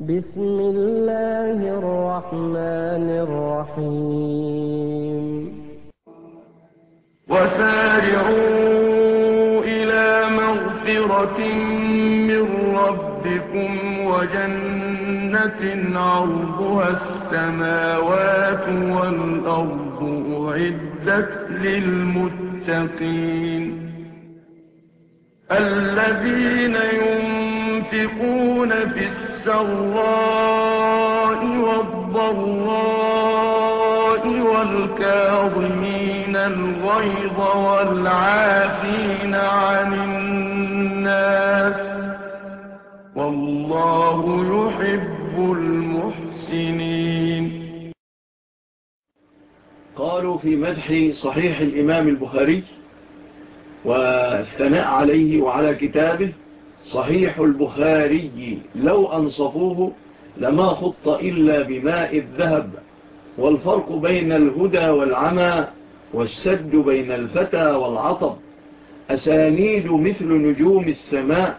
بسم الله الرحمن الرحيم. وسارعوا إلى مغفرة من ربكم وجنة عرضها السماوات والأرض أعدت للمتقين. الذين ينفقون في السماوات السراء والضراء والكاظمين الغيظ والعافين عن الناس والله يحب المحسنين. قالوا في مدح صحيح الإمام البخاري والثناء عليه وعلى كتابه صحيح البخاري لو أنصفوه لما خط إلا بماء الذهب والفرق بين الهدى والعمى والسد بين الفتى والعطب. أسانيد مثل نجوم السماء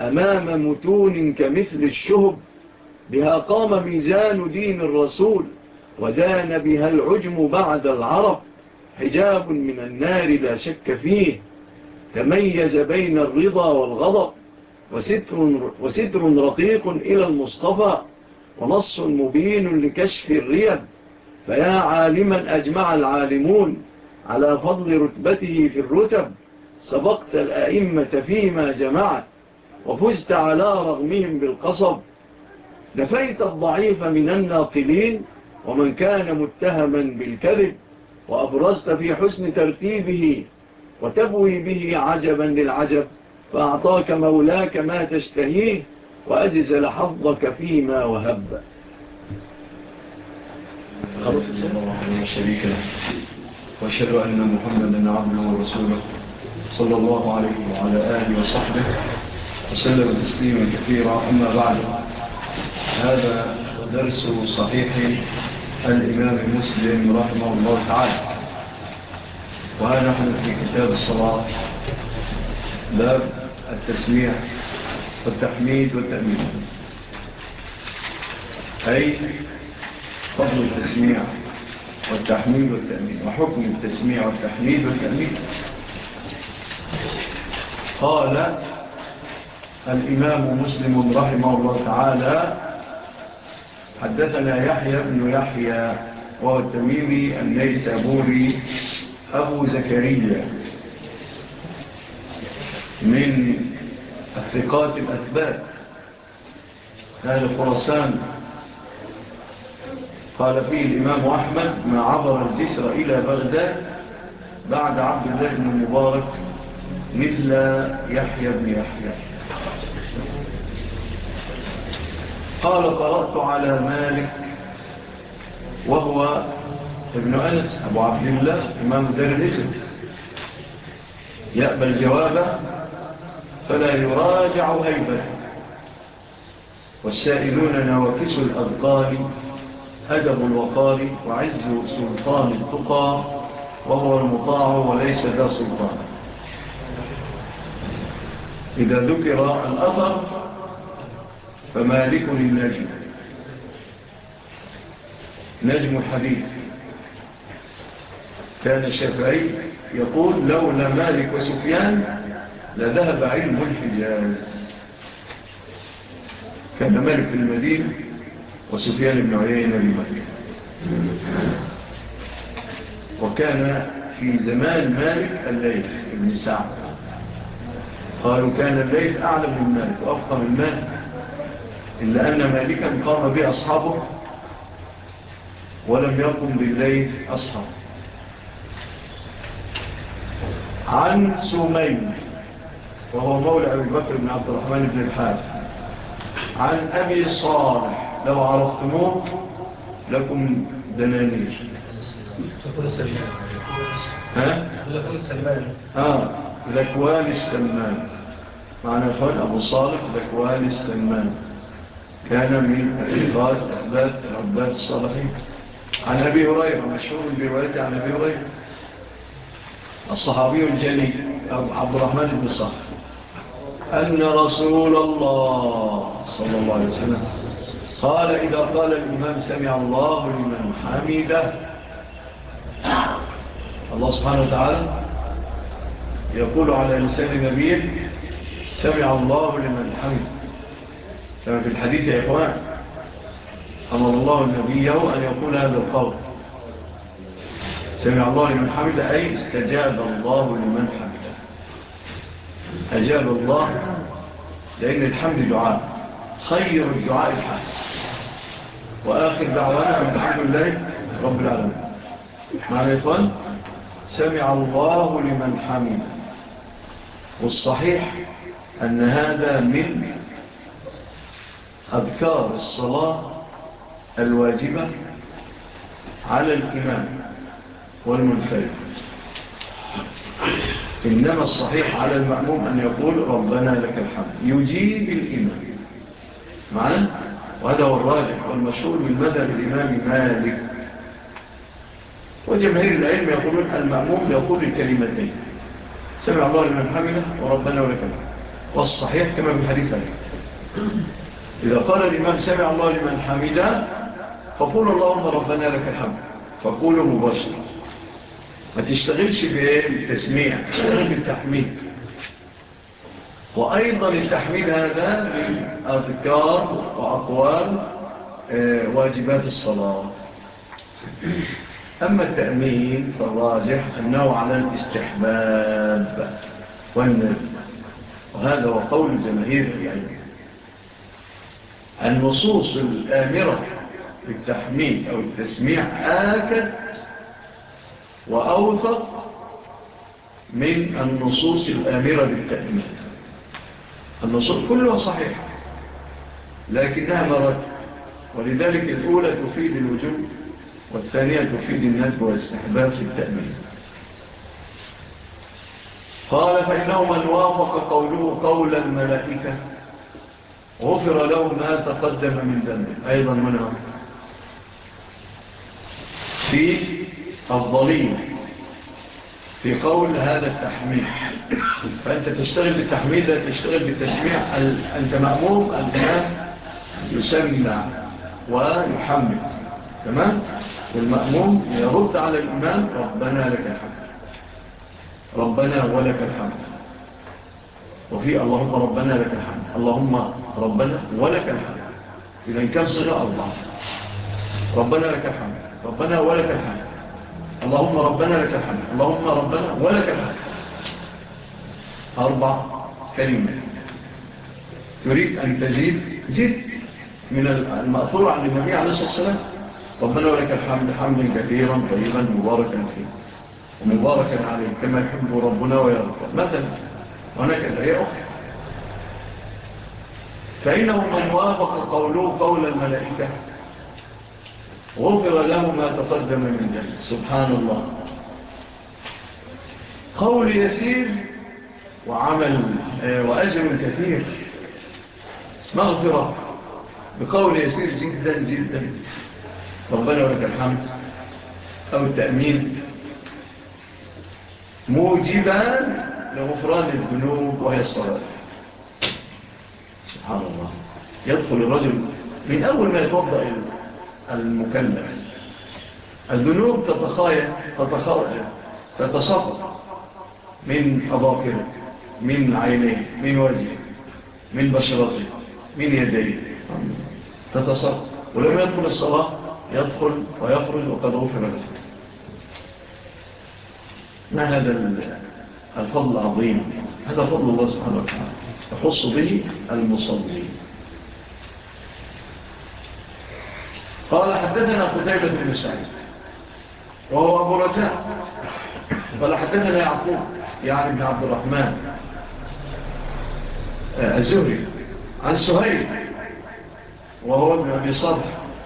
أمام متون كمثل الشهب. بها قام ميزان دين الرسول ودان بها العجم بعد العرب. حجاب من النار لا شك فيه تميز بين الرضا والغضب. وستر, وستر رقيق إلى المصطفى ونص مبين لكشف الريب فيا عالما أجمع العالمون على فضل رتبته في الرتب. سبقت الأئمة فيما جمعت وفزت على رغمهم بالقصب. نفيت الضعيف من الناقلين ومن كان متهما بالكذب. وأبرزت في حسن ترتيبه وتبوي به عجبا للعجب. فأعطاك مولاك ما تشتهيه وأجزل حظك فيما وهب. خلص الله عليه وسلم وأشهد أن محمد عبده ورسوله. صلى الله عليه وعلى آله وصحبه وسلم تسليما كثيرا. أما بعد هذا درس صحيح الإمام مسلم رحمه الله تعالى. ونحن في كتاب الصلاة. باب التسميع والتحميد والتأمين أي فضل التسميع والتحميد والتأمين وحكم التسميع والتحميد والتأمين قال الإمام مسلم رحمه الله تعالى حدثنا يحيى بن يحيى وهو التميمي النيسابوري أبو زكريا. من الثقات الأثبات أهل خرسان قال فيه الإمام أحمد ما عبر الجسر إلى بغداد بعد عبد الله بن المبارك مثل يحيى بن يحيى. قال قرأت على مالك وهو ابن أنس أبو عبد الله إمام دار الإخر يأبى الجواب فلا يراجع هيبة والسائلون نواكس الأبطال أدب الوقار وعز سلطان التقى وهو المطاع وليس ذا سلطان. إذا ذكر الأثر فمالك للنجم. نجم الحديث. كان الشافعي يقول لولا مالك وسفيان لذهب علم الحجاز كان ملك في المدينة وسفيان بن عيينة بمكة وكان في زمان مالك الليل ابن سعد. قالوا كان الليل أعلى من مالك وأفقى من مالك. إلا أن مالكا قام بأصحابه ولم يقم بالليل أصحابه. عن سومين وهو مولى أبي بكر بن عبد الرحمن بن الحاج عن أبي صالح لو عرفتموه لكم دنانير. ها؟ ها آه، لكوان السلمان معنى فعل أبو صالح لكوان السلمان كان من أخيقات أخبات العباد الصالحين. عن أبي هريرة مشهور بروايته عن أبي هريرة. الصحابي الجليل عبد الرحمن بن صخر. أن رسول الله صلى الله عليه وسلم قال إذا قال الإمام سمع الله لمن حمده. الله سبحانه وتعالى يقول على لسان نبيه سمع الله لمن حمده. كما في الحديث يا إخوان أمر الله النبي أن يقول هذا القول. سمع الله لمن حمده أي استجاب الله لمن حمده. أجاب الله لأن الحمد دعاء. خير الدعاء الحمد. وآخر دعوانا الحمد لله رب العالمين. معنا يقول سمع الله لمن حمد والصحيح أن هذا من أذكار الصلاة الواجبة على الإمام والمنفرد. إنما الصحيح على المأموم أن يقول ربنا لك الحمد. يجيب الإمام معنا وهذا هو الراجح والمشهور من مدى الإمام مالك. وجمهير العلم يقولون المأموم يقول الكلمتين. سمع الله لمن حمله وربنا ولك الحمد. والصحيح كما في حديث مالك إذا قال الإمام سمع الله لمن حمده فقول اللهم ربنا لك الحمد. فقوله مباشرة. ما تشتغلش بالتسميع تشتغل بالتحميد وأيضا التحميد هذا من أذكار وأقوال واجبات الصلاة أما التأمين فالراجح أنه على الاستحباب والندب وهذا هو قول جماهير العلم يعني. النصوص الآمرة بالتحميل أو التسميع آكد وأوثق من النصوص الآمرة بالتأمين. النصوص كلها صحيحة لكنها مرت ولذلك الأولى تفيد الوجود والثانية تفيد الندب والاستحباب في التأمين. قال فإنه من وافق قوله قول الملائكة غفر له ما تقدم من ذنبه. أيضا منها في الضليل في قول هذا التحميل فأنت تشتغل بالتحميل لا تشتغل بالتسميع أنت مأموم الإمام يسمع ويحمل. تمام؟ والمأموم يرد على الإمام ربنا لك الحمد. ربنا ولك الحمد. وفي اللهم ربنا لك الحمد. اللهم ربنا ولك الحمد. إذا كان الله ربنا لك الحمد. ربنا ولك الحمد. اللهم ربنا لك الحمد اللهم ربنا ولك الحمد. أربع كلمات. تريد أن تزيد زيد من المأثور عن النبي عليه الصلاة والسلام. ربنا ولك الحمد حمدا كثيرا طيبا مباركا فيه ومباركا عليه كما يحب ربنا ويرفع مثلا هناك الآية أخرى. فإنه من وافق قوله قول الملائكة غفر له ما تقدم من ذلك. سبحان الله. قول يسير وعمل آه، وأجر كثير. مغفرة. بقول يسير جدا جدا. ربنا ولك الحمد. أو التأمين. موجبا لغفران الذنوب وهي الصلاة. سبحان الله. يدخل الرجل من أول ما يتوضأ المكلف. الذنوب تتخايا تتخرج تتصفر من اظافره من عينيه من وجهه من بشرته من يديه تتصفر ولما يدخل الصلاة يدخل ويخرج وقد غفر له. ما هذا الفضل العظيم؟ هذا فضل الله سبحانه وتعالى. يخص به المصلين. قال حدثنا قتيبة بن سعيد. وهو أبو رجاء. قال حدثنا يعقوب يعني ابن عبد الرحمن. آه، الزهري. عن سهيل. وهو ابن أبي صالح.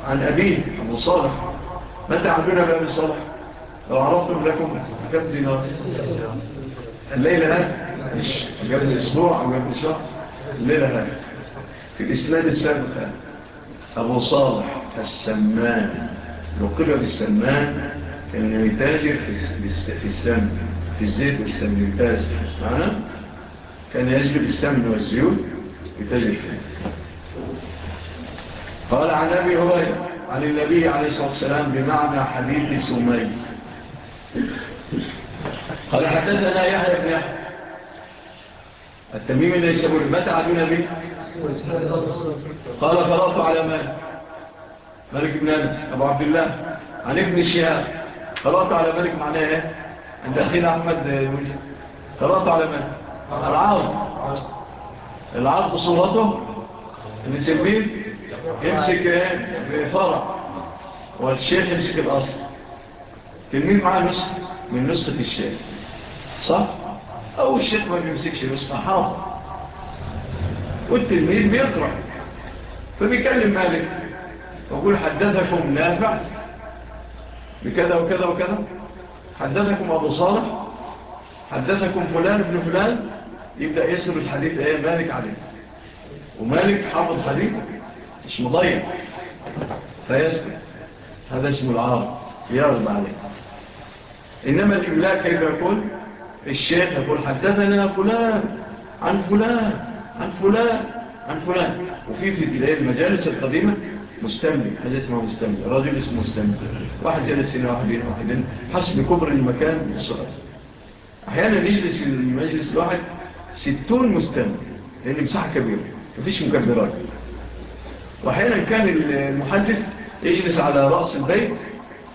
عن أبيه أبو صالح. ما تعبدون بأبي صالح؟ لو عرفتم لكم كم دينار. الليلة هذه. قبل أسبوع أو قبل شهر. الليلة هذه. في الإسلام السابق أبو صالح. السمان. وقيل في السمان كان يتاجر في السمن في الزيت والسمن يتاجر معنا كان يجلب السمن والزيوت يتاجر فيه قال عن أبي هريرة عن النبي عليه الصلاة والسلام بمعنى حديث سمي. قال حدثنا يحيى بن يحيى. التميم ليس متى عدونا نبي قال فرأت على مال ملك بن أنس أبو عبد الله عن ابن الشهاب قرأت على ملك معناه إيه أنت أخير أحمد قرأت على من؟ العرض. العرض صورته اللي سمين يمسك بفرع والشيخ يمسك الأصل تلمين معاه نسخ من نسخة الشيخ صح؟ أو الشيخ ما بيمسكش نسخة حافظ والتلميذ بيقرأ فبيكلم مالك يقول حدثكم نافع بكذا وكذا وكذا. حدثكم أبو صالح حدثكم فلان ابن فلان. يبدأ يسر الحديث إيه مالك عليه. ومالك حافظ حديث مش مضيع فيسكت. هذا اسم العرب يرضى عليه إنما الإملاء كيف يقول الشيخ يقول حدثنا فلان عن فلان عن فلان عن فلان. وفي في تلاقي المجالس القديمة مستملك حاجة اسمها مستملك راجل اسمه مستملك واحد جلس هنا واحد هنا واحد هنا. حسب كبر المكان السؤال أحيانا نجلس في المجلس الواحد ستون مستملك لأن مساحة كبيرة مفيش مكبرات. وأحيانا كان المحدث يجلس على رأس البيت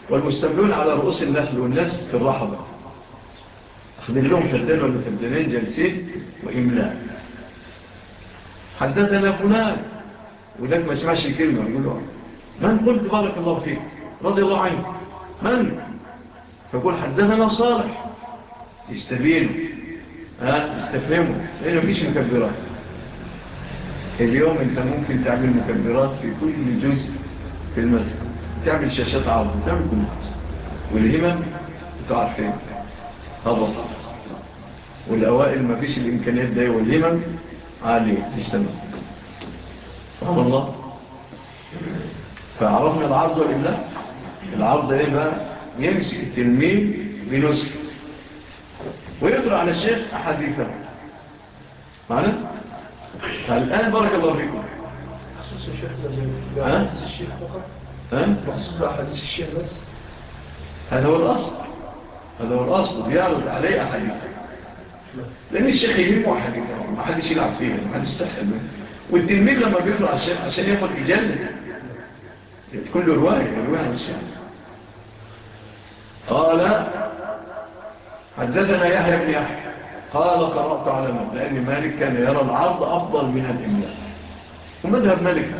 والمستملون على رؤوس النخل والناس في الرحبة أخذن أخذين لهم فردان ولا جلسين وإملاء. حدثنا فلان. ولك ما يسمعش الكلمة يقول له من قلت بارك الله فيك؟ رضي الله عنك من؟ فقول حدثنا صالح. يستبين ها استفهمه لأنه مفيش مكبرات. اليوم أنت ممكن تعمل مكبرات في كل جزء في المسجد. تعمل شاشات عرض تعمل كل مسجد والهمم تعرفين هضط والأوائل مفيش الإمكانيات دي والهمم عالية. في والله. فعرفنا العرض والإملاء العرض إيه بقى يمسك التلميذ بنسك ويقرأ على الشيخ أحاديثه. معنا فالآن بارك الله فيكم. خصوص الشيخ الشيخ فقط. ها؟ مخصوص الشيخ بس. هذا هو الأصل. هذا هو الأصل. بيعرض عليه أحاديثه. لأن الشيخ يهمه أحاديثه. ما حدش يلعب فيها. ما حدش تحمل والتلميذ لما بيطلع عشان ياخد إجازة. كل رواية رواية عن الشعب قال حدثنا يحيى بن يحيى. قال قرأت على مبدأن مالك كان يرى العرض أفضل من الإملاء. ومذهب مالك.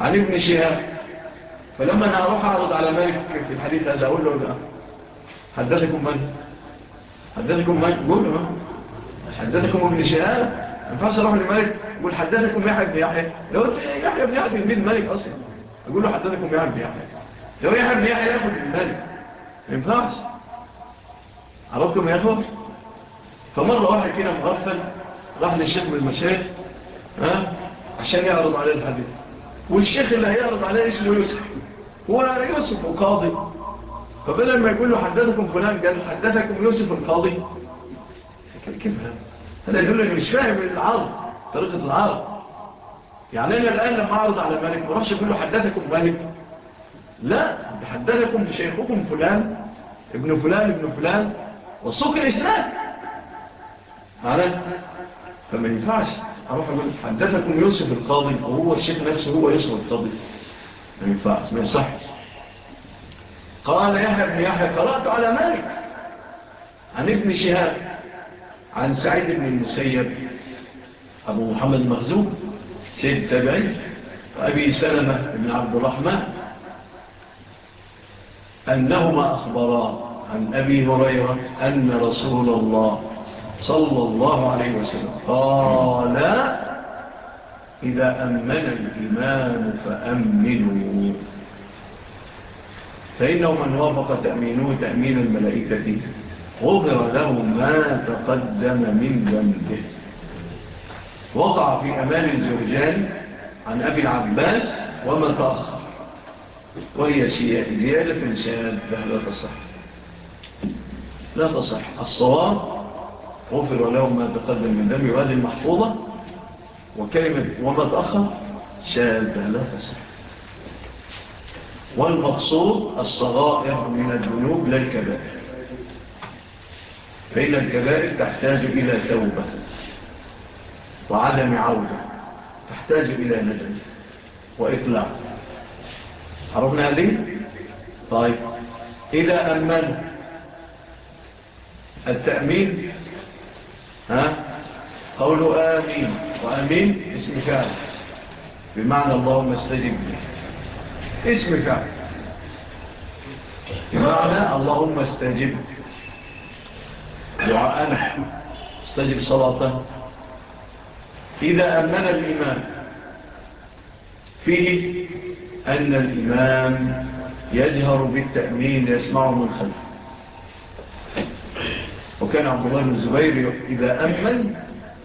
عن ابن شهاب. فلما أنا أروح أعرض على مالك في الحديث هذا أقول له ده. حدثكم من؟ حدثكم من؟ قولوا حدثكم ابن شهاب. ما ينفعش أروح لمالك أقول حدثكم يحيى بن يحيى. لو قلت يحيى بن يحيى مين مالك أصلا. أقول له حدثكم يحيى بن يحيى. لو يحيى بن يحيى ياخد الملك. ما ينفعش. عرفتم يا إخوة؟ فمره واحد كده مغفل راح للشيخ من المشايخ ها عشان يعرض عليه الحديث. والشيخ اللي هيعرض عليه اسمه يوسف. هو يوسف وقاضي فبدل ما يقول له حدثكم فلان قال حدثكم يوسف القاضي. فكر كيف هذا هذا يقول لك مش فاهم إيه العرض طريقة العرض يعني أنا الآن لما أعرض على مالك ما يقول له حدثكم مالك لا حدثكم بشيخكم فلان ابن فلان ابن فلان. وصوك الإسلام. عارف فما ينفعش. أروح أقول حدثكم يوسف القاضي وهو الشيخ نفسه هو يوسف القاضي. ما ينفعش ما يصحش. قال يحيى بن يحيى قرأت على مالك عن ابن شهاب. عن سعيد بن المسيب أبو محمد مخزوم سيد تبعي وأبي سلمة بن عبد الرحمن. أنهما أخبرا عن أبي هريرة أن رسول الله صلى الله عليه وسلم قال إذا أمن الإمام فأمنوا. فإنه من وافق تأمينه تأمين الملائكة غفر له ما تقدم من ذنبه وقع في أمان الزرجان عن أبي العباس وما تأخر. وهي زيادة شاذة لا تصح. لا تصح. الصواب غفر له ما تقدم من ذنبه وهذه المحفوظة. وكلمة وما تأخر شاذة لا تصح. والمقصود الصغائر من الذنوب لا الكبائر. فإن الكبائر تحتاج إلى توبة وعدم عودة. تحتاج إلى نجس. وإطلاق. عرفنا هذه؟ طيب. إذا أمن التأمين ها؟ قول آمين. وآمين اسم فعل بمعنى اللهم استجب اسم فعل بمعنى اللهم استجب. دعاءنا استجب صلاتنا إذا أمن الإمام فيه أن الإمام يجهر بالتأمين يسمعه من خلفه. وكان عبد الله بن الزبير إذا أمن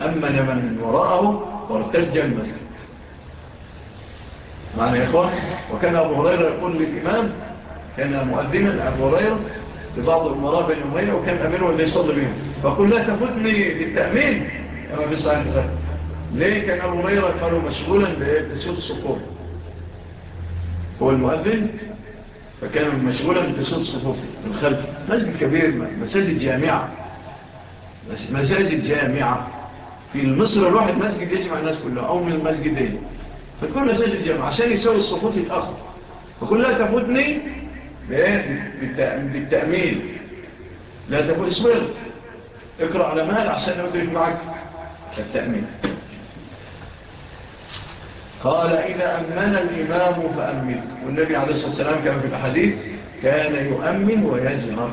أمن من وراءه وارتج المسجد. معنى يا إخوان وكان أبو هريرة يقول للإمام كان مؤذنا أبو هريرة لبعض الأمراء بين يومين وكان أمينهم اللي يصلي بهم فقل لا تفوتني بالتأمين. كما بيصعد الغد. ليه كان أبو هريرة كانوا مشغولا بتسويد الصفوف. هو المؤذن؟ فكان مشغولا بتسويد الصفوف. من خلف مسجد كبير مساجد جامعة. مساجد جامعة. في مصر الواحد مسجد يجمع الناس كلها أو من المسجدين. فتكون مساجد جامعة عشان يسوي الصفوف يتأخر. فقل لا تفوتني إيه؟ بالتأمين. لا تقول اسمه اقرأ على مال عشان يدرك معك. التأمين. قال إذا أمن الإمام فأمن. والنبي عليه الصلاة والسلام كما في الحديث كان يؤمن ويجهر.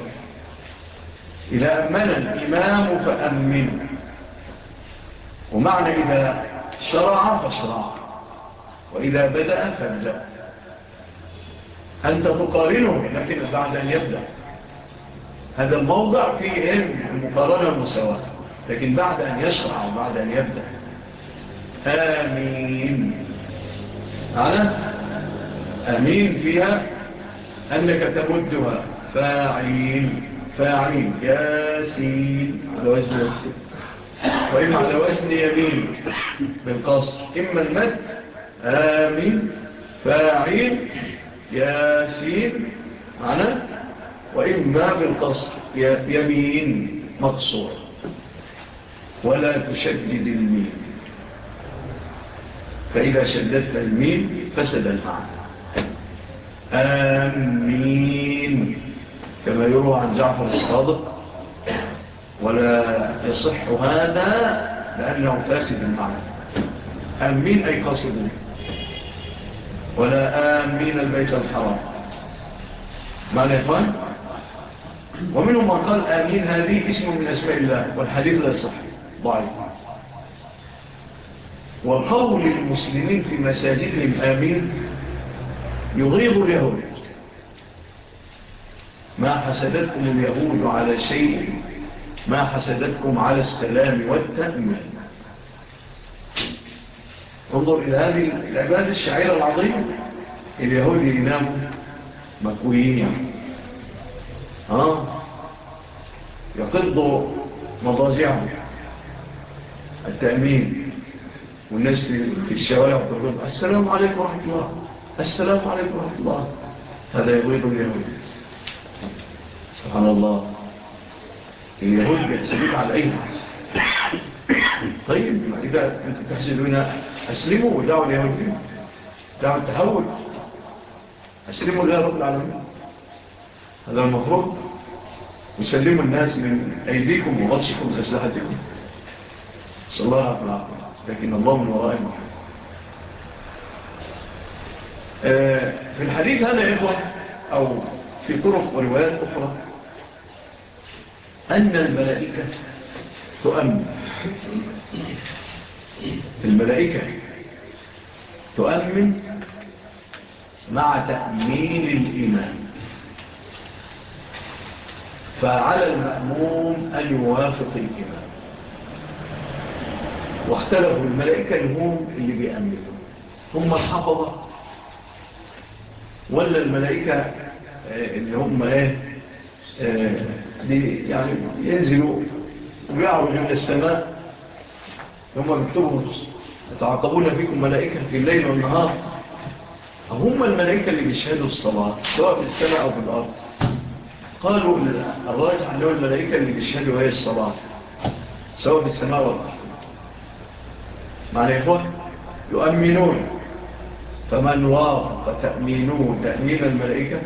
إذا أمن الإمام فأمن. ومعنى إذا شرع فشرع وإذا بدأ فبدأ أنت تقارنه لكن بعد أن يبدأ. هذا الموضع فيه علم المقارنة المساواة لكن بعد أن يشرع وبعد أن يبدأ. آمين. على؟ آمين فيها أنك تمدها. فاعل فاعل. ياسين. على وزن ياسين. وإما على وزن يمين. بالقصر إما المد. آمين. فاعل. ياسين على وإما بالقصر يمين مقصورة ولا تشدد المين فإذا شددت المين فسد المعنى. آمين. كما يروى عن جعفر الصادق ولا يصح هذا لأنه فاسد المعنى. آمين أي قصد ولا آمين البيت الحرام. معنى يا إخوان؟ ومنهم من قال آمين هذه اسم من أسماء الله والحديث لا صحيح ضعيف. وقول المسلمين في مساجدهم آمين يغيظ اليهود. ما حسدتكم اليهود على شيء ما حسدتكم على السلام والتأمين انظر إلى هذه العبادة الشعيرة العظيمة. اليهود يناموا مكويين. ها؟ يقضوا مضاجعهم. التأمين والناس في الشوارع تقول السلام عليكم ورحمة الله. السلام عليكم ورحمة الله. هذا يغيظ اليهود. سبحان الله. اليهود يتسبب على أي طيب إذا كنت تحسدون أسلموا ودعوا اليهودين دعوا التحول أسلموا لها رب العالمين. هذا المفروض. وسلموا الناس من أيديكم وغطشكم وأسلحتكم. صلى الله عليه وسلم. لكن الله من ورائهم آه، في الحديث هذا يا إخوة أو في طرق وروايات أخرى أن الملائكة تؤمن. الملائكة. تؤمن مع تأمين الإيمان. فعلى المأموم أن يوافق الإيمان. واختلفوا الملائكة هم اللي بيأمنوا هم الحفظة ولا الملائكة آه، اللي هم إيه يعني ينزلوا ويعرجوا من السماء هم بيكتبوا يتعاقبون فيكم ملائكة في الليل والنهار. هم الملائكة اللي بيشهدوا الصلاة سواء في السماء أو في الأرض. قالوا الراجع أنه الملائكة اللي بيشهدوا هي الصلاة سواء بالسماء والأرض معنى يا إخوة يؤمنون. فمن وافق تأمينه تأمين الملائكة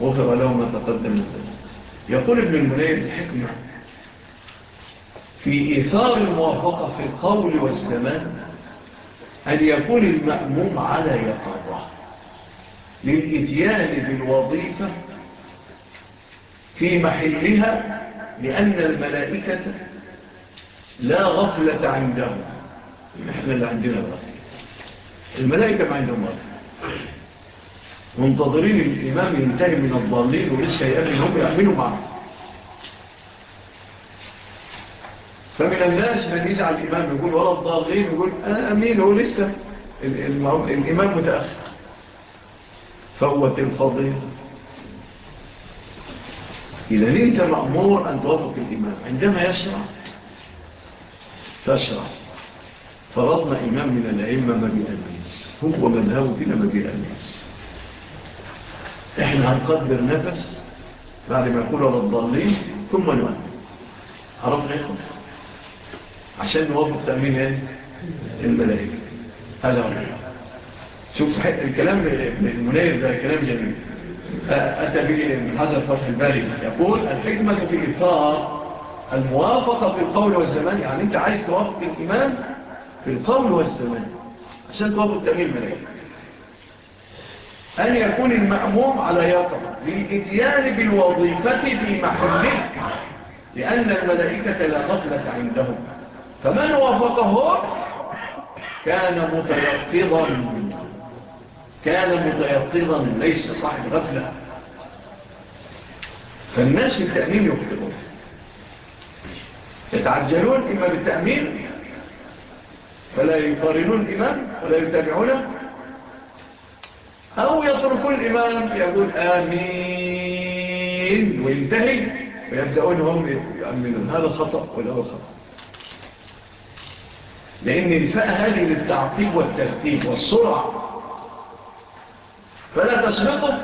غفر له ما تقدم. الذنب يقول ابن المنير الحكمة في إثار الموافقة في القول والزمان أن يكون المأموم على يقظة. للإتيان بالوظيفة في محلها لأن الملائكة لا غفلة عندهم. نحن اللي عندنا الغفلة الملائكة ما عندهم غفلة منتظرين الإمام ينتهي من الضالين ولسه يقابل يعملوا معه فمن الناس من يزعل الإمام يقول ولا الضاغين يقول أنا أمين هو لسه الإمام متأخر. فهو الفضيل إذا أنت مأمور أن توافق الإمام عندما يسرع تسرع. فرضنا إمام من الأئمة ما بيأميس هو من مذهب فينا ما بيأميس إحنا هنقدر نفس بعد ما يقول رب الضالين ثم نؤمن. عرفنا يا خلاص عشان نوافق تأمين إيه؟ الملائكة. هذا هو شوف الكلام المنير ده كلام جميل. أتى به من حضر فتح الباري يقول الحكمة في إطار الموافقة في القول والزمان. يعني أنت عايز توافق الإيمان في القول والزمان عشان توافق تأمين الملائكة. أن يكون المأموم على يقظة للإتيان بالوظيفة في محله لأن الملائكة لا غفلة عندهم. فمن وافقه كان متيقظا كان متيقظا ليس صاحب غفلة. فالناس في التأمين يفقدون يتعجلون إما بالتأمين فلا يقارنون الإمام ولا يتابعونه أو يتركون الإمام يقول آمين وينتهي ويبدأون هم يؤمنون. هذا خطأ ولا هو خطأ. لأن الفاء هذه للتعقيب والترتيب والسرعة. فلا تسبقه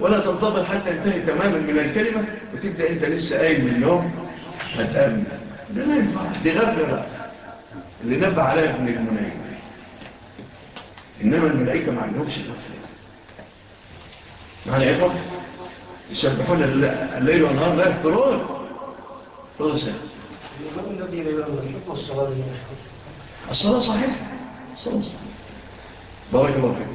ولا تنتظر حتى ينتهي تماما من الكلمة وتبدأ أنت لسه آي من اليوم هتأمن ده لا دي غفلة اللي نبع عليها ابن المنايم إنما الملائكة ما عندهمش غفلة. معنى يا يسبحون الليل والنهار لا يفترون فرصة الصلاة صحيحة الصلاة صحيحة بارك الله فيك.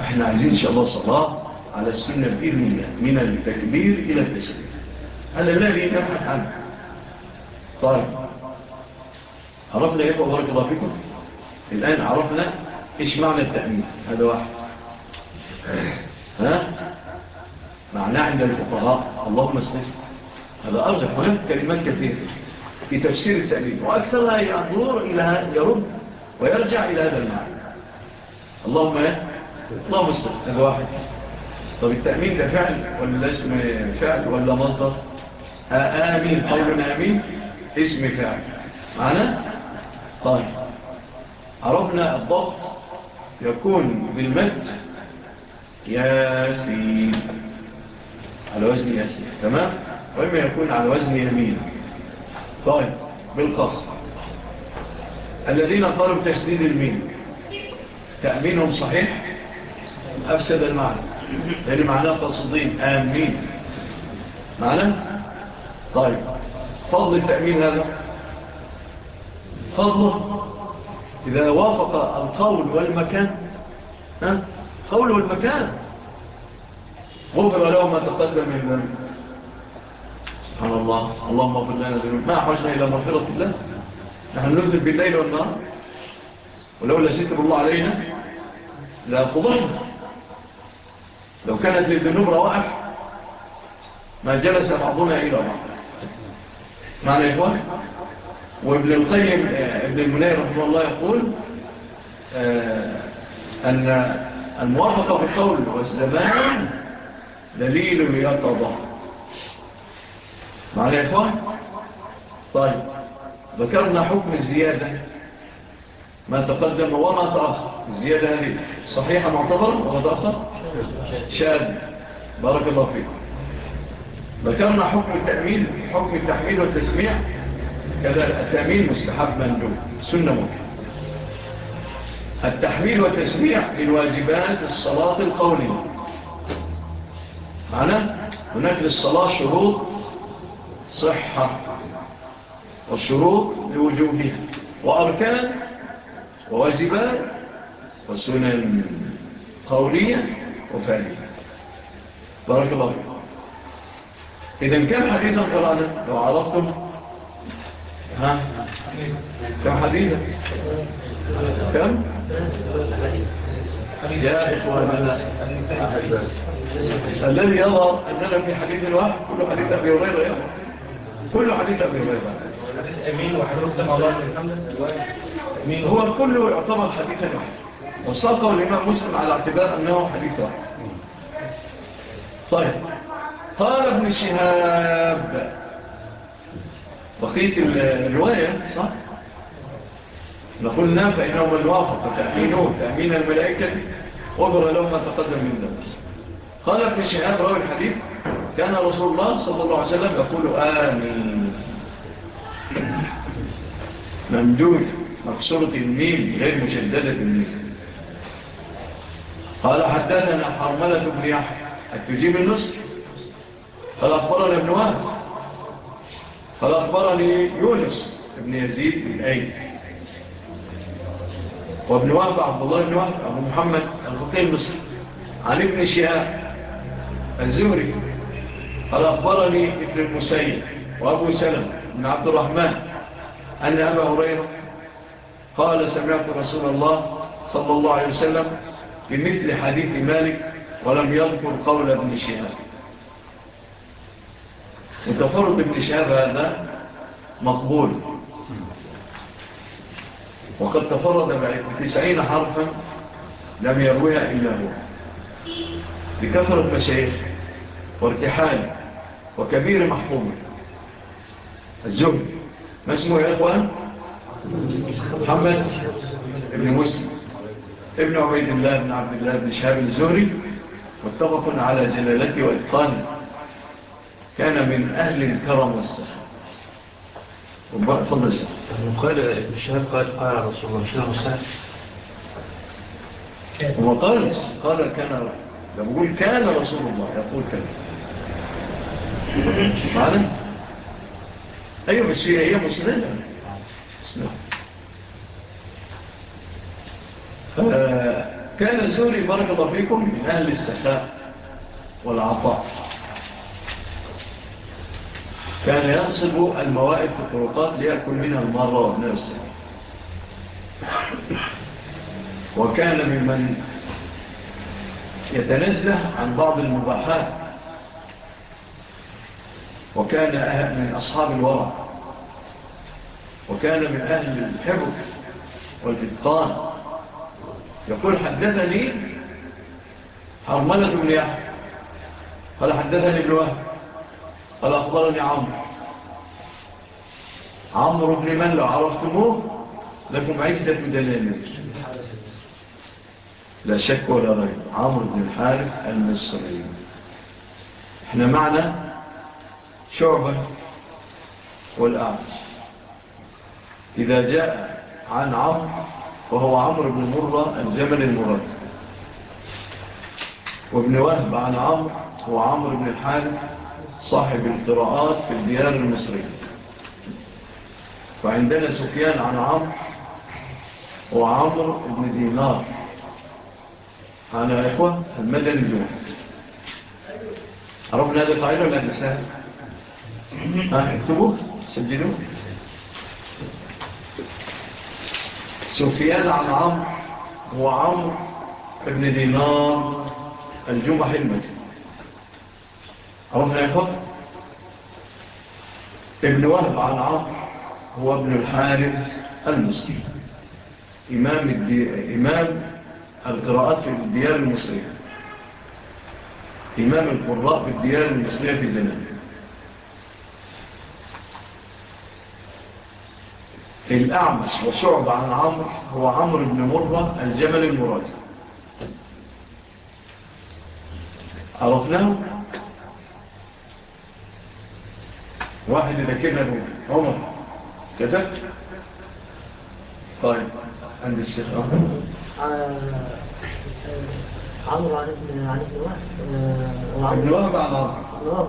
إحنا عايزين إن شاء الله صلاة على السنة بإذن الله من التكبير إلى التسليم. هل لا لي نبحث عنه طيب. عرفنا إيه؟ بارك الله فيكم. الآن عرفنا إيش معنى التأمين. هذا واحد. ها؟ معناه عند الفقهاء اللهم استفق هذا أرجح هناك كلمات كثيرة في تفسير التأمين وأكثرها ينظر إلى يرد ويرجع إلى هذا المعنى. اللهم اللهم استغفر هذا واحد. طب التأمين ده فعل ولا اسم فعل ولا مصدر؟ آمين. قول آمين. اسم فعل. معنا طيب. عرفنا الضغط يكون بالمد ياسين. على وزن ياسين. تمام؟ وإما يكون على وزن يمين طيب بالقص الذين قالوا بتشديد المين تأمينهم صحيح؟ أفسد المعنى. لأن معناه قصدين آمين. معنى؟ طيب. فضل التأمين هذا؟ فضله. إذا وافق القول والمكان ها؟ قول والمكان. غفر له ما تقدم من ذنب سبحان الله اللهم اغفر لنا ذنوبنا ما احوجنا إلى مغفره الله نحن نذنب بالليل والنهار ولولا ستر الله علينا لا قضينا لو كانت للذنوب روائح ما جلس بعضنا إلى بعض معنى يا اخوان وابن القيم ابن المنير رحمه الله يقول ان الموافقه في القول والزمان دليل يتضح معنا يا إخوان؟ طيب ذكرنا حكم الزيادة. ما تقدم وما تأخر. الزيادة هذه صحيحة معتبرة وما تأخر؟ شاد بارك الله فيك. ذكرنا حكم التأمين حكم التحميل والتسميع. كذا التأمين مستحب مندوب سنة ممكن التحميل والتسميع للواجبات الصلاة القولية. معنا هناك للصلاة شروط صحة والشروط لوجوبها وأركان وواجبات وسنن قولية وفعلية. بارك الله إذن كم حديثا قرأنا لو عرفتم. ها؟ كم حديثا كم؟ يا إخوانا الذي يرى أننا في حديث الواحد كل حديث أبي وغيره يرى كله حديث ابن ماجه حديث أمين وحديث هو كله يعتبر حديثا واحدا وصدقه الإمام مسلم على اعتبار أنه حديث واحد. طيب. قال ابن شهاب. بقية الرواية صح؟ نقول نافع إنه من وافق تأمينه تأمين الملائكة. وضر له ما تقدم من ذلك. قال ابن شهاب راوي الحديث. كان رسول الله صلى الله عليه وسلم يقول آمين. ممدود مقصورة الميم غير مشددة الميم. قال حدثنا حرملة بن يحيى. التجيب النصر قال أخبرنا ابن وهب. قال أخبرني يونس ابن يزيد بن أيد. وابن وهب عبد الله بن وهب أبو محمد الفقير المصري. عن ابن شهاب الزمري قال أخبرني ابن المسيب وأبو سلم بن عبد الرحمن أن أبا هريرة قال سمعت رسول الله صلى الله عليه وسلم بمثل حديث مالك ولم يذكر قول ابن شهاب. وتفرد ابن شهاب هذا مقبول. وقد تفرد تسعين حرفا لم يرويها إلا هو. بكثرة مشايخ وارتحاله وكبير محفوظ الزهري. ما اسمه يا إخوان؟ محمد ابن مسلم. ابن عبيد الله بن عبد الله بن شهاب الزهري متفق على جلالته وإتقانه. كان من أهل الكرم والسحر وبقى فضل السحر قال ابن شهاب قال قال رسول الله شهر السحر هو قال قال كان لما يقول كان رسول الله يقول كان. معنا أيوه بس هي مسلمة. كان زوري بارك الله فيكم من أهل السخاء والعطاء كان ينصب الموائد في الطرقات ليأكل منها المرة وابناء وكان ممن يتنزه عن بعض المباحات وكان أه- من أصحاب الورع. وكان من أهل الحبك والإبطان يقول حدثني حرملة بن يحيى. قال حدثني ابن وهب. قال أخبرني عمرو. عمرو بن من لو عرفتموه لكم عدة دلالات لا شك ولا ريب. عمرو بن الحارث المصري. إحنا معنا شعبة والأعمش إذا جاء عن عمرو وهو عمرو بن مرة الجمل المرد. وابن وهب عن عمرو هو عمر بن الحارث صاحب القراءات في الديار المصرية. وعندنا سفيان عن عمرو عمر بن دينار. عن إخوة المدني الجوح عرفنا هذا فعيل ولا هذا سهل اكتبوا سجلوا سفيان عن عمرو وعمرو ابن دينار الجمح المجد عرفنا يا ابن وهب عن عمرو هو ابن الحارث المسلم إمام, الدي... إمام القراءات في الديار المصرية إمام القراء في الديار المصرية في زنانه الأعمش وشعب عن عمر هو عمر بن مرة الجمل المراد. عرفناه؟ واحد ذكرنا عمر. كذا طيب عند الشيخ. آه. عمر عمر عن ابن عن ابن وهب. آه،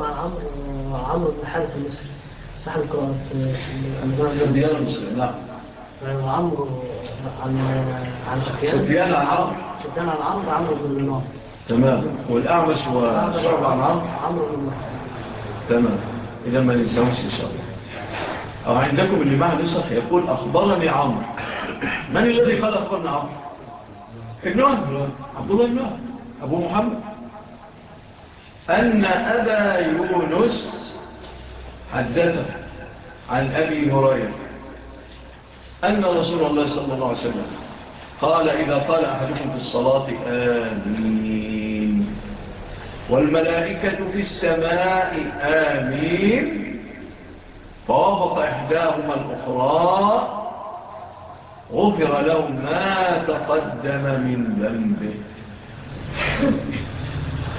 عن عمرو. وعمرو آه، بن حارث المصري. صاحب القراءات سفيان مسلم نعم. وعمرو عن عن سفيان. سفيان عن عمرو. سفيان عن عمرو عمرو بن دينار تمام. والأعمش وشعب عن عمرو؟ عمرو بن تمام. إذا ما ننساهمش إن شاء الله. أو عندكم اللي معه نسخ يقول أخبرني عمرو. من الذي قال أخبرني عمرو؟ ابنه عبد الله ابن ابنه أبو محمد. أن أبا يونس حدثنا عن أبي هريرة أن رسول الله صلى الله عليه وسلم قال إذا قال أحدكم في الصلاة آمين والملائكة في السماء آمين فوافق إحداهما الأخرى غفر له ما تقدم من ذنبه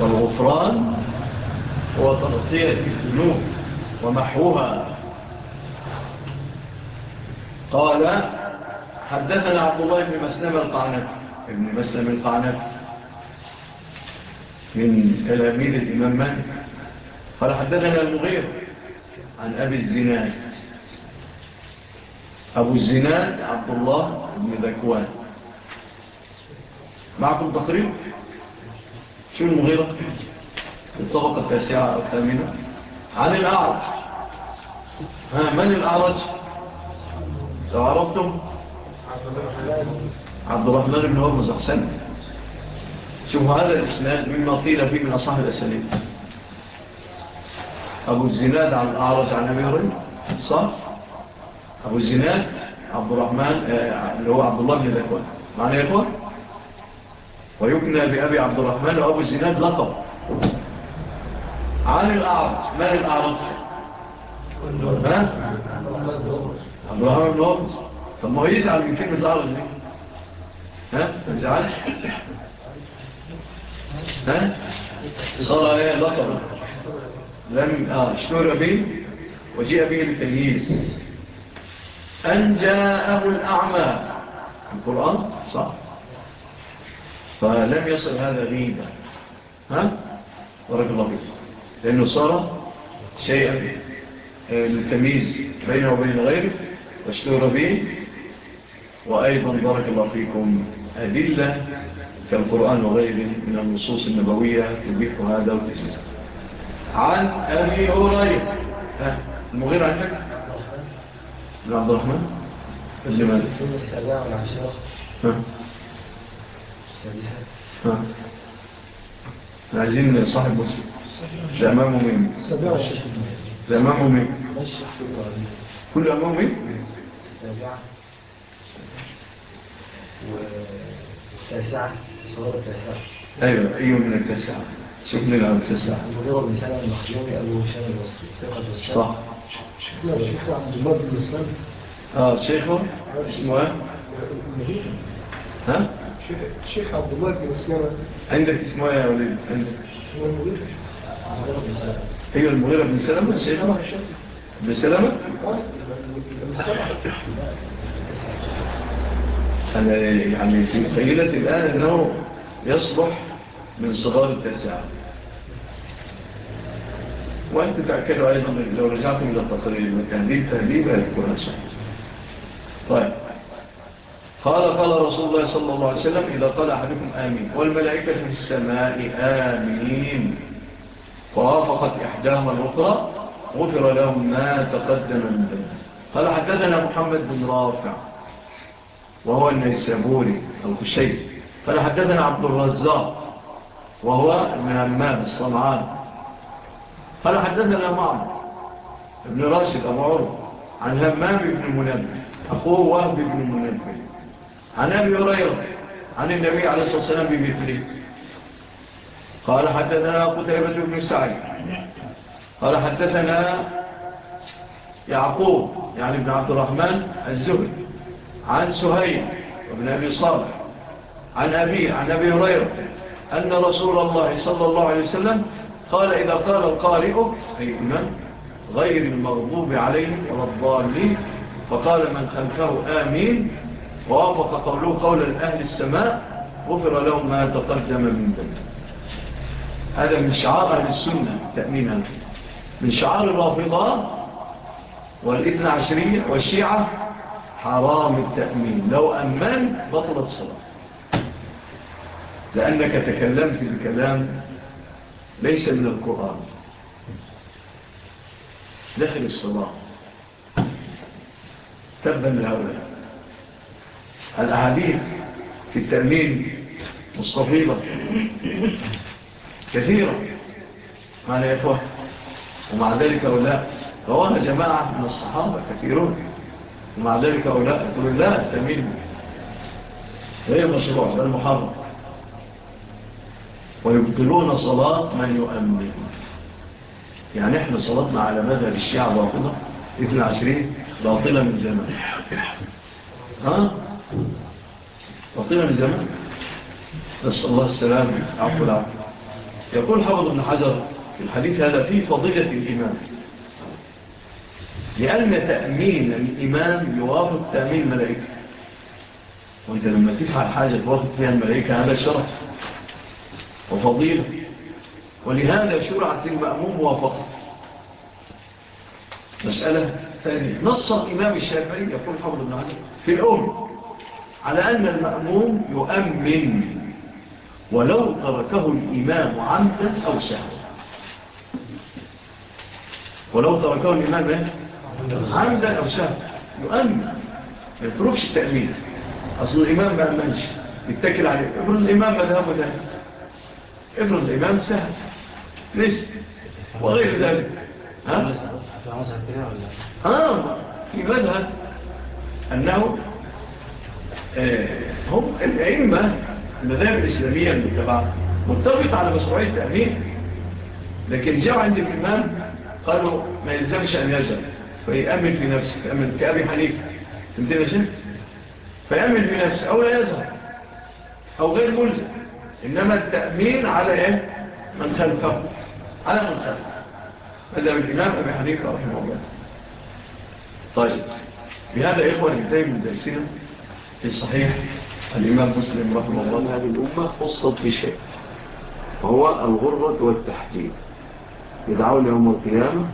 والغفران هو تغطية الذنوب. ومحوها. قال حدثنا عبد الله بن مسلم القعنف ابن مسلم القعنف من تلاميذ الإمام مالك. قال حدثنا المغير عن أبي الزناد. أبو الزناد عبد الله بن ذكوان. معكم تقريب شو المغيرة؟ الطبقة التاسعة أو الثامنة عن الأعرج. من الأعرج؟ لو عرفتم عبد الرحمن بن هرمز أحسن. شوف هذا الإسناد مما قيل فيه من أصحاب الأسلام أبو الزناد عن الأعرج عن أمير صح؟ أبو الزناد عبد الرحمن آه، اللي هو عبد الله بن ذكوان معنى يا إخوة ويكنى بأبي عبد الرحمن وأبو الزناد لقب. عن الأعرج من الأعرج ها؟ عبد الرحمن بن هرمز طب ما هو يزعل من كلمة أعرج دي ها؟ ما يزعلش ها؟ صار إيه لقب لم آه اشتهر به وجيء به للتمييز أن جاءه الأعمى. القرآن؟ صح. فلم يصل هذا غيبا. ها؟ بارك الله فيك. لأنه صار شيئا آه، للتمييز بينه وبين غيره. واشتهر به وأيضا بارك الله فيكم أدلة كالقرآن وغيره من النصوص النبوية تبيح هذا وتسلسل عن أبي هريرة. المغير عندك؟ بن عبد الرحمن؟ الجمال عايزين صاحب مسلم ده أمامه مين ده أمامه مين كل أمامه مين التاسعة صورة تسعة أيوة أيوة من التسعة سبن العام التاسعة المدرب بن سلام المخيومي أبو هشام البصري. صح. شيخ عبد الله بن مسلم. آه شيخه؟ اسمه إيه؟ ها؟ شيخ عبد الله بن مسلم. عندك اسمه إيه يا وليد؟ عندك. هو المدير أيوه المغيرة بن سلامة سيدنا بن سلمة أنا يعني في مخيلة الآن أنه يصبح من صغار التسعة وأنت تأكدوا أيضا لو رجعتم إلى التقرير والتهديد تهديد هيكون صحيح طيب قال قال رسول الله صلى الله عليه وسلم إذا قال أحدكم آمين والملائكة في السماء آمين فرافقت إحداهما الأخرى غفر لهم ما تقدم من ذلك قال حدثنا محمد بن رافع وهو النيسابوري الخشي قال حدثنا عبد الرزاق وهو ابن همام الصمعان قال حدثنا معمر ابن راشد أبو عروة عن همام بن منبه أخوه وهب بن منبه. عن أبي هريرة عن النبي عليه الصلاة والسلام بمثله. قال حدثنا قتيبة بن سعيد. قال حدثنا يعقوب يعني ابن عبد الرحمن الزهد عن سهيل وابن أبي صالح عن أبي عن أبي هريرة أن رسول الله صلى الله عليه وسلم قال إذا قال القارئ أي من؟ غير المغضوب عليه ولا الضالين. فقال من خلفه آمين. ووافق قوله قول الأهل السماء غفر لهم ما تقدم من ذلك. هذا من شعار أهل السنة تأمينا. من شعار الرافضة والإثنى عشرية والشيعة حرام التأمين. لو أمان بطلت صلاة لأنك تكلمت بكلام ليس من القرآن. داخل الصلاة. تبا لهؤلاء الأحاديث في التأمين مستفيضة. كثيرة. قال يا إخوة ومع ذلك أولاء رواها جماعة من الصحابة كثيرون. ومع ذلك أولاء يقولوا لا تميل. غير مشروع بل محرم ويبطلون صلاة من يؤمن. يعني إحنا صلاتنا على مذهب الشيعة باطلة. 22 باطلة من زمان. ها؟ باطلة من زمان. نسأل الله السلام عفو العفو يقول حافظ بن حجر في الحديث هذا في فضيلة الإمام. لأن تأمين الإمام يوافق تأمين الملائكة. وإنت لما تفعل حاجة توافق فيها الملائكة هذا شرف وفضيلة. ولهذا شرعة المأموم موافقة. مسألة ثانية. نص الإمام الشافعي يقول حافظ بن حجر في الأم على أن المأموم يؤمن. ولو تركه الإمام عمدا أو سهوا ولو تركه الإمام إيه؟ عمدا أو سهوا يؤمن ما يتركش تأمين أصل الإمام ما أمنش يتكل عليه. ابن الإمام مذهبه ده؟ ابن الإمام سهل. نسي وغير ذلك. ها؟ ها في مذهب أنه آه، هم الأئمة المذاهب الإسلامية المتبعة. مرتبط على مشروعية التأمين لكن جاء عند الإمام قالوا ما يلزمش أن يجب فيأمن في نفسه فيأمن كأبي حنيفة. تمتين يا شيخ؟ فيأمن في نفسه أو لا يزهر أو غير ملزم. إنما التأمين على إيه؟ من خلفه على من خلفه. هذا من الإمام أبي حنيفة رحمه الله. طيب بهذا إخوة ننتهي من دلسين في الصحيح. الإمام مسلم رحمه الله. هذه الأمة خصت بشيء وهو الغرة والتحجيب يدعون يوم القيامة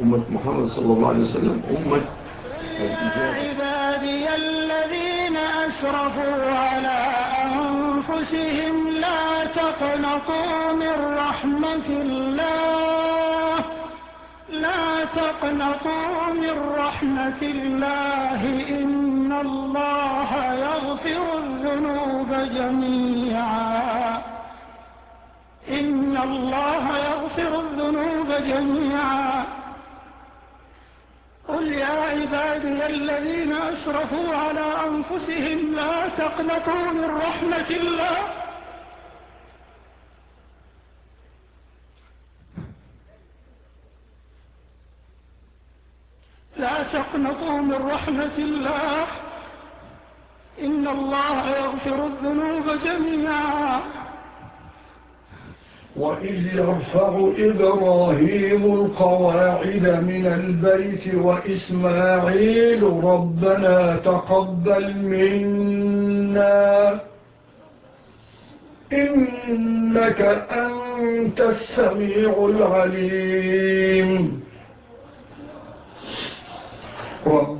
أمة محمد صلى الله عليه وسلم أمة عبادي الذين أشرفوا على أنفسهم لا تقنطوا من رحمة الله. تقنطوا من رحمة الله إن الله يغفر الذنوب جميعا. إن الله يغفر الذنوب جميعا. قل يا عبادي الذين أشرفوا على أنفسهم لا تقنطوا من رحمة الله. من رحمة الله. إن الله يغفر الذنوب جميعا. وإذ يرفع إبراهيم القواعد من البيت وإسماعيل ربنا تقبل منا. إنك أنت السميع العليم.